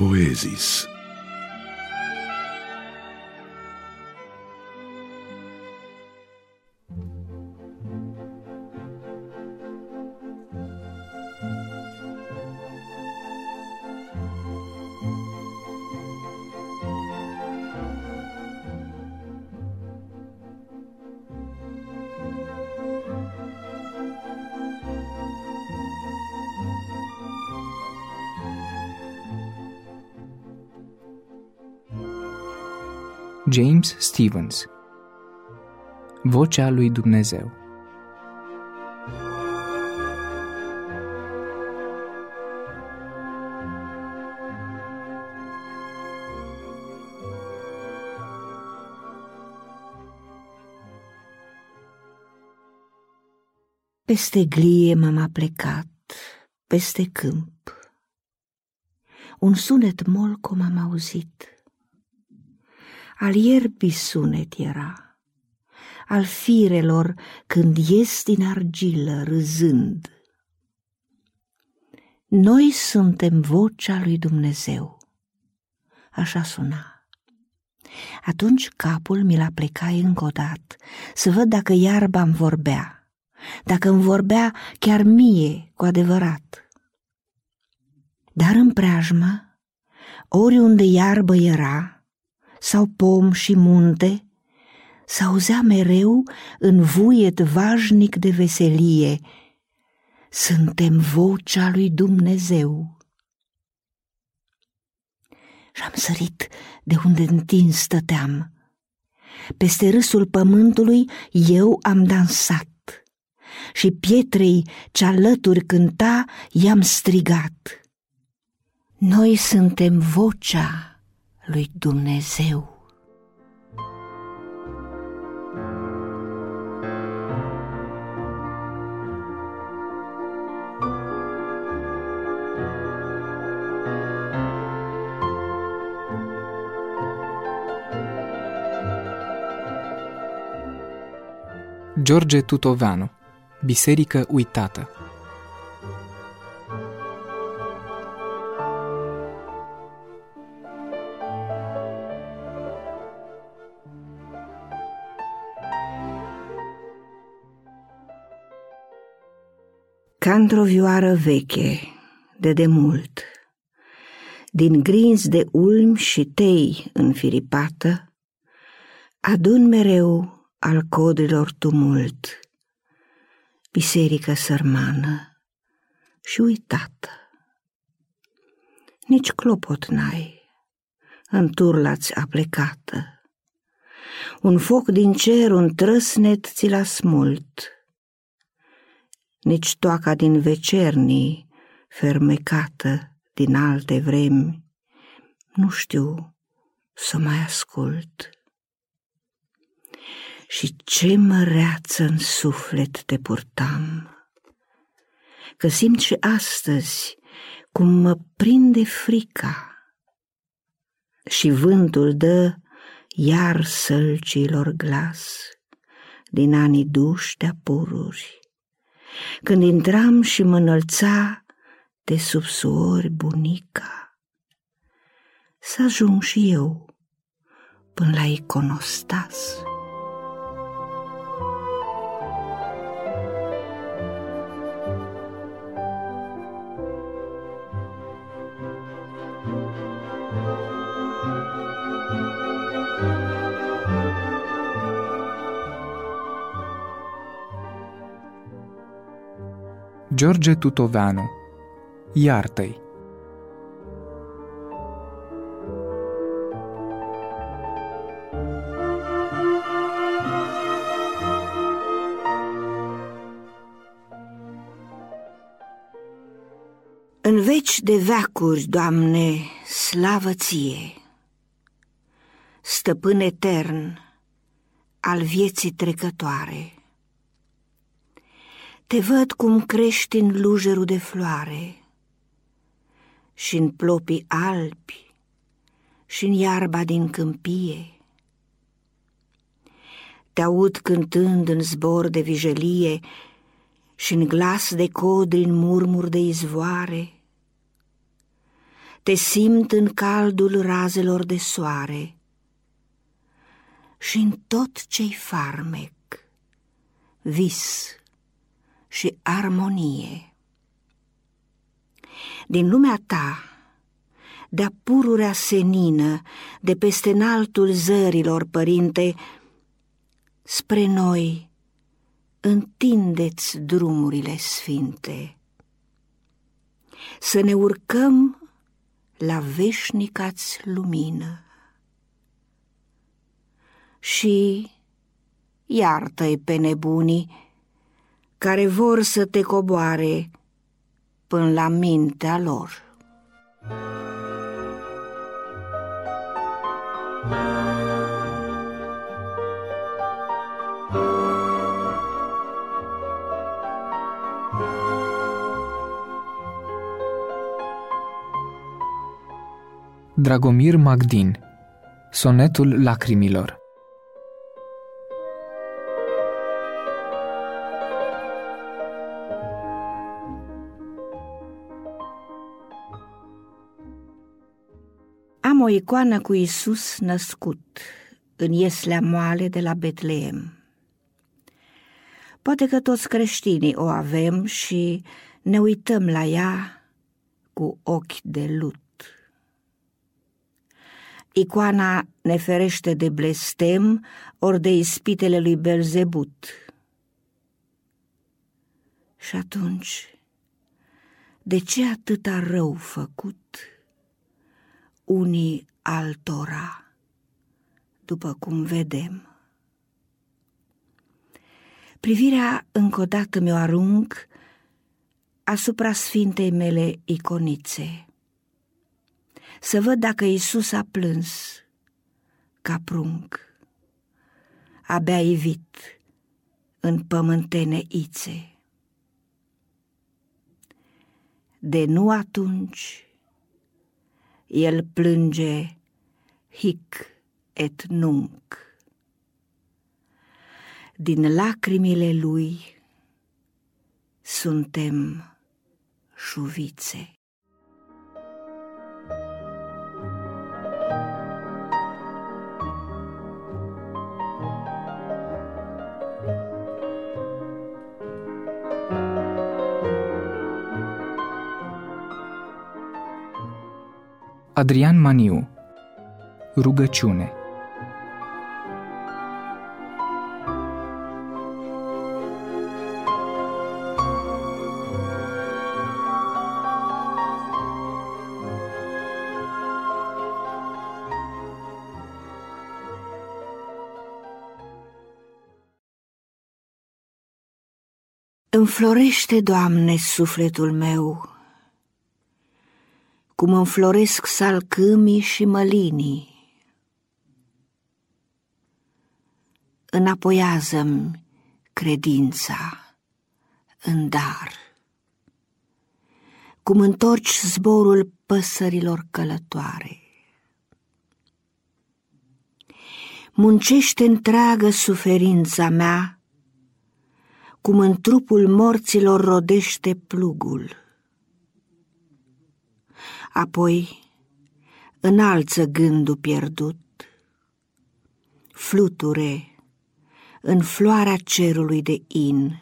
poesis. James Stevens. Vocea lui Dumnezeu. Peste glie m-am plecat, peste câmp. Un sunet molcom am auzit al ierbii sunet era, al firelor când ies din argilă râzând. Noi suntem vocea lui Dumnezeu. Așa suna. Atunci capul mi l-a plecat încă o dată, să văd dacă iarba îmi vorbea, dacă îmi vorbea chiar mie cu adevărat. Dar în preajmă, oriunde iarbă era, sau pom și munte, s-auzea mereu în vuiet vașnic de veselie, suntem vocea lui Dumnezeu. Și-am sărit de unde întins stăteam. Peste râsul pământului eu am dansat și pietrei ce alături cânta i-am strigat. Noi suntem vocea lui Dumnezeu. George Tutovanu Biserică uitată ca într-o vioară veche, de demult, din grinzi de ulmi și tei înfiripată, adun mereu al codrilor tumult, biserică sărmană și uitată. Nici clopot n-ai, în turlați aplecată, un foc din cer, un trăsnet ți l-a smult, nici toaca din vecernii, fermecată din alte vremi, nu știu să mai ascult. Și ce măreață în suflet te purtam, că simt și astăzi cum mă prinde frica și vântul dă iar sălcilor glas din anii duși de pururi când intram și mă înălța de sub suori bunica. Să ajung și eu până la iconostas. George Tutoveanu. Iartă-i! În veci de veacuri, Doamne, slavă ție, stăpân etern al vieții trecătoare, te văd cum crești în lujerul de floare și în plopii albi și în iarba din câmpie. Te aud cântând în zbor de vijelie și în glas de codri în murmur de izvoare. te simt în caldul razelor de soare și în tot ce-i farmec, vis și armonie. Din lumea ta, de-a pururea senină, de peste înaltul zărilor, părinte, spre noi întindeți drumurile sfinte. Să ne urcăm la veșnicați lumină. Și iartă-i pe nebunii care vor să te coboare până la mintea lor. Dragomir Magdin Sonetul lacrimilor icoană cu Isus născut în ieslea moale de la Betleem. Poate că toți creștinii o avem și ne uităm la ea cu ochi de lut. Icoana ne ferește de blestem ori de ispitele lui Belzebut. Și atunci, de ce atâta rău făcut unii altora, după cum vedem? Privirea încă o dată mi-o arunc asupra sfintei mele iconițe să văd dacă Isus a plâns ca prunc, abia ivit în pământene ițe. De nu atunci el plânge hic et nunc. Din lacrimile lui suntem șuvițe. Adrian Maniu. Rugăciune. Înflorește, Doamne, sufletul meu, cum înfloresc salcâmii și mălinii. Înapoiază-mi credința în dar, cum întorci zborul păsărilor călătoare. Muncește întreagă suferința mea, cum în trupul morților rodește plugul apoi înalță gândul pierdut, fluture în floarea cerului de in.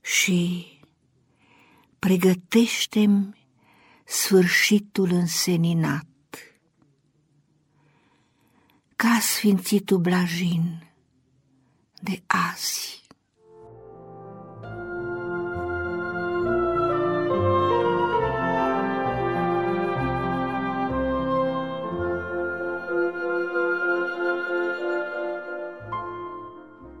Și pregătește-mi sfârșitul înseninat, ca sfințitul blajin de azi.